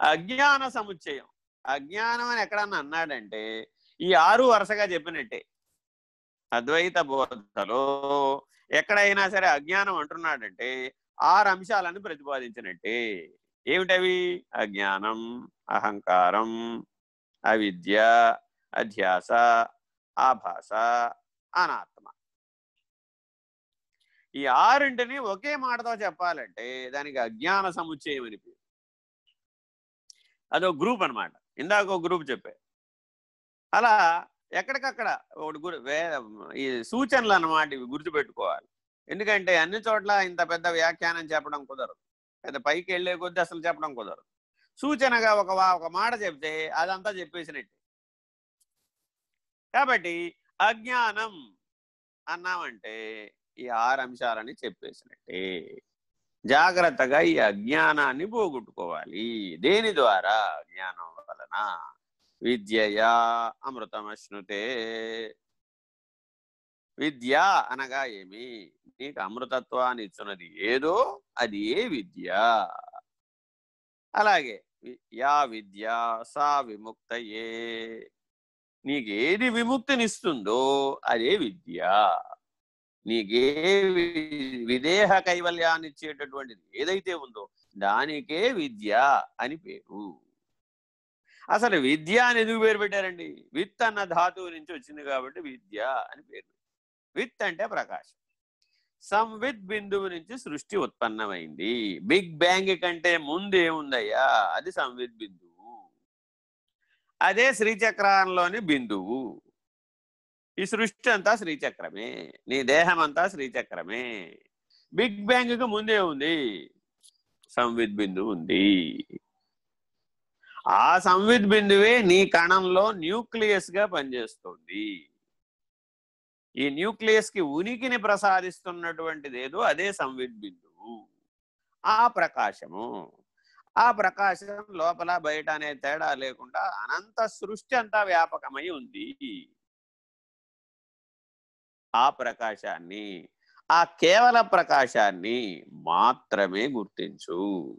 అజ్ఞాన సముచ్చయం. అజ్ఞానం అని ఎక్కడన్నా అన్నాడంటే ఈ ఆరు వరుసగా చెప్పినట్టే. అద్వైత బోధలో ఎక్కడైనా సరే అజ్ఞానం అంటున్నాడంటే ఆరు అంశాలను ప్రతిపాదించినట్టే. ఏమిటవి? అజ్ఞానం అహంకారం అవిద్య అధ్యాస ఆభాస అనాత్మ. ఈ ఆరింటిని ఒకే మాటతో చెప్పాలంటే దానికి అజ్ఞాన సముచ్చయం అని పేరు. అదో గ్రూప్ అనమాట ఇందాక ఒక గ్రూప్ చెప్పే. అలా ఎక్కడికక్కడ ఒకటి ఈ సూచనలు అన్నమాట ఇవి గుర్తుపెట్టుకోవాలి. ఎందుకంటే అన్ని చోట్ల ఇంత పెద్ద వ్యాఖ్యానం చెప్పడం కుదరదు. పెద్ద పైకి వెళ్ళే కొద్దీ అసలు చెప్పడం కుదరదు. సూచనగా ఒక ఒక మాట చెప్తే అదంతా చెప్పేసినట్టే. కాబట్టి అజ్ఞానం అన్నామంటే ఈ ఆరు అంశాలని చెప్పేసినట్టే. జాగ్రత్తగా ఈ అజ్ఞానాన్ని పోగొట్టుకోవాలి. దేని ద్వారా? జ్ఞానం వలన. విద్యయా అమృతమశ్నుతే. విద్య అనగా ఏమి? నీకు అమృతత్వాన్ని ఇచ్చినది ఏదో అది ఏ విద్య? అలాగే యా విద్య సా విముక్తయే. నీకేది విముక్తినిస్తుందో అదే విద్య. నీకే విదేహ కైవల్యాన్ని ఇచ్చేటటువంటిది ఏదైతే ఉందో దానికే విద్య అని పేరు. అసలు విద్య అని ఎందుకు పేరు పెట్టారండి? విత్ అన్న ధాతువు నుంచి వచ్చింది కాబట్టి విద్య అని పేరు. విత్ అంటే ప్రకాశం. సంవిత్ బిందువు నుంచి సృష్టి ఉత్పన్నమైంది. బిగ్ బ్యాంగ్ కంటే ముందు ఏముందయ్యా? అది సంవిత్ బిందువు. అదే శ్రీచక్రంలోని బిందువు. ఈ సృష్టి అంతా శ్రీచక్రమే నీ దేహం అంతా శ్రీచక్రమే. బిగ్ బ్యాంగ్కి ముందే ఉంది. సంవిద్ బిందువు ఉంది. ఆ సంవిద్ బిందువే నీ కణంలో న్యూక్లియస్గా పనిచేస్తుంది. ఈ న్యూక్లియస్కి ఉనికిని ప్రసాదిస్తున్నటువంటిది ఏదో అదే సంవిద్ బిందువు ఆ ప్రకాశము. ఆ ప్రకాశం లోపల బయట అనే తేడా లేకుండా అనంత సృష్టి అంతా వ్యాపకమై ఉంది. ఆ ప్రకాశాన్ని ఆ కేవల ప్రకాశాన్ని మాత్రమే గుర్తించు.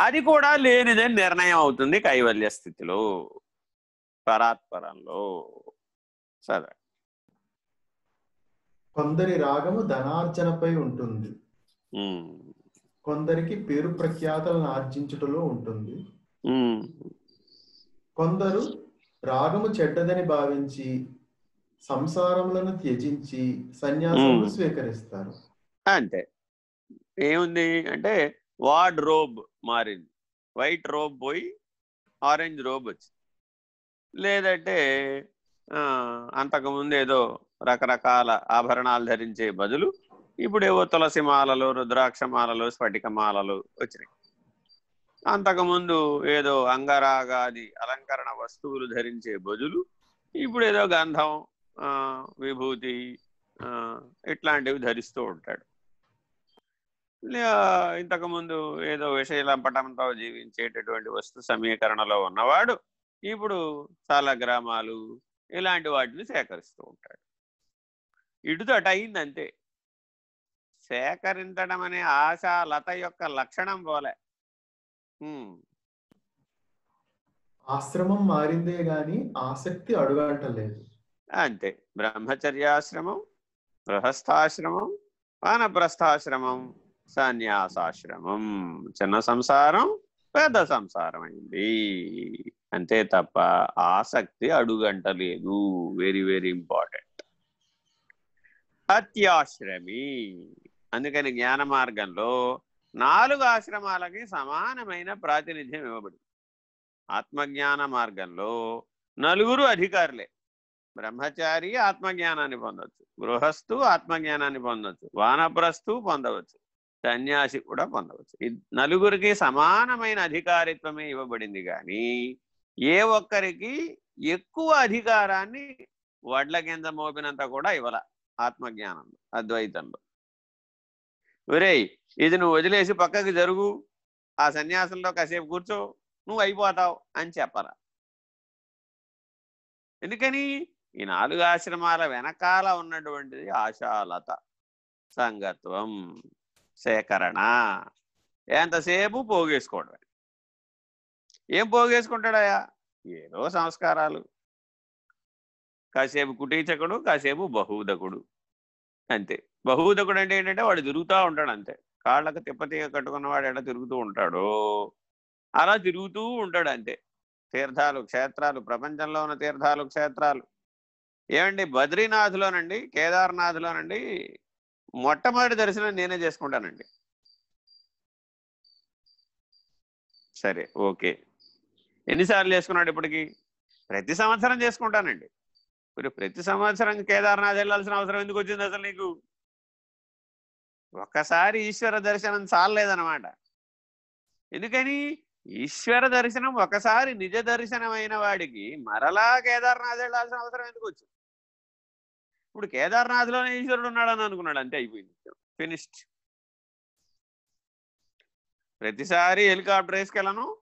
అది కూడా లేనిదని నిర్ణయం అవుతుంది కైవల్య స్థితిలో పరాత్పరంలో. సరే. కొందరి రాగము ధనార్జనపై ఉంటుంది. కొందరికి పేరు ప్రఖ్యాతలను ఆర్జించుటలో ఉంటుంది. కొందరు రాగము చెడ్డదని భావించి సంసారములను త్యజించి సన్యాసములు. స్వీకరిస్తారు. అంతే. ఏముంది? అంటే వార్డ్ రోబ్ మారింది. వైట్ రోబ్ పోయి ఆరెంజ్ రోబ్ వచ్చింది. లేదంటే ఆ, అంతకుముందు ఏదో రకరకాల ఆభరణాలు ధరించే బదులు ఇప్పుడేవో తులసి మాలలు రుద్రాక్ష మాలలు స్ఫటిక మాలలు వచ్చినాయి. అంతకుముందు ఏదో అంగరాగాది అలంకరణ వస్తువులు ధరించే బదులు ఇప్పుడు ఏదో గంధం విభూతి ఆ, ఇట్లాంటివి ధరిస్తూ ఉంటాడు. ఇంతకుముందు ఏదో విషయలంపటంతో జీవించేటటువంటి వస్తు సమీకరణలో ఉన్నవాడు ఇప్పుడు చాలా గ్రామాలు ఇలాంటి వాటిని సేకరిస్తూ ఉంటాడు. ఇటుతో అయింది అంతే సేకరించడం అనే ఆశ లత యొక్క లక్షణం పోలే. ఆశ్రమం మారిందే గాని ఆసక్తి అడుగంటలేదు అంతే బ్రహ్మచర్యాశ్రమం గృహస్థాశ్రమం వానప్రస్థాశ్రమం సన్యాసాశ్రమం. చిన్న సంసారం పెద్ద సంసారం అయింది అంతే తప్ప ఆసక్తి అడుగంటలేదు. వెరీ వెరీ ఇంపార్టెంట్ అత్యాశ్రమి. అందుకని జ్ఞాన మార్గంలో నాలుగు ఆశ్రమాలకి సమానమైన ప్రాతినిధ్యం ఇవ్వబడింది. ఆత్మజ్ఞాన మార్గంలో నలుగురు అధికారులే. బ్రహ్మచారి ఆత్మజ్ఞానాన్ని పొందవచ్చు గృహస్థు ఆత్మజ్ఞానాన్ని పొందవచ్చు వానప్రస్థు పొందవచ్చు. సన్యాసి కూడా పొందవచ్చు. నలుగురికి సమానమైన అధికారిత్వమే ఇవ్వబడింది కానీ ఏ ఒక్కరికి ఎక్కువ అధికారాన్ని వడ్ల కింద మోపినంత కూడా ఇవ్వాల ఆత్మజ్ఞానంలో అద్వైతంలో. ఒరే ఇది నువ్వు వదిలేసి పక్కకి జరుగు. ఆ సన్యాసంలో కాసేపు కూర్చో. నువ్వు అయిపోతావు అని చెప్పాల ఎందుకని? ఈ నాలుగు ఆశ్రమాల వెనకాల ఉన్నటువంటిది ఆశాలత. సంగత్వం సేకరణ. ఎంతసేపు పోగేసుకోవడమే. ఏం పోగేసుకుంటాడయా ఏదో సంస్కారాలు. కాసేపు కుటీచకుడు కాసేపు బహూదకుడు అంతే. బహూదకుడు అంటే ఏంటంటే వాడు తిరుగుతూ ఉంటాడు అంతే. కాళ్ళకు తిప్పతీగ కట్టుకున్నవాడు ఎలా తిరుగుతూ ఉంటాడో అలా తిరుగుతూ ఉంటాడు అంతే. తీర్థాలు క్షేత్రాలు ప్రపంచంలో ఉన్న తీర్థాలు క్షేత్రాలు. ఏమండి? బద్రీనాథ్లోనండి కేదార్నాథ్లోనండి మొట్టమొదటి దర్శనం నేనే చేసుకుంటానండి. సరే ఓకే. ఎన్నిసార్లు చేసుకున్నాడు ఇప్పటికి? ప్రతి సంవత్సరం చేసుకుంటానండి. మరి ప్రతి సంవత్సరం కేదార్నాథ్ వెళ్ళాల్సిన అవసరం ఎందుకు వచ్చింది అసలు నీకు? ఒక్కసారి ఈశ్వర దర్శనం చాలలేదనమాట ఎందుకని? ఈశ్వర దర్శనం ఒకసారి నిజ దర్శనమైన వాడికి మరలా కేదార్నాథ్ వెళ్ళాల్సిన అవసరం ఎందుకు వచ్చింది? ఇప్పుడు కేదార్నాథ్లోనే ఈశ్వరుడు ఉన్నాడని అనుకున్నాడు. అంతే అయిపోయింది ఫినిష్డ్ ప్రతిసారి హెలికాప్టర్ వేసుకెళ్ళను.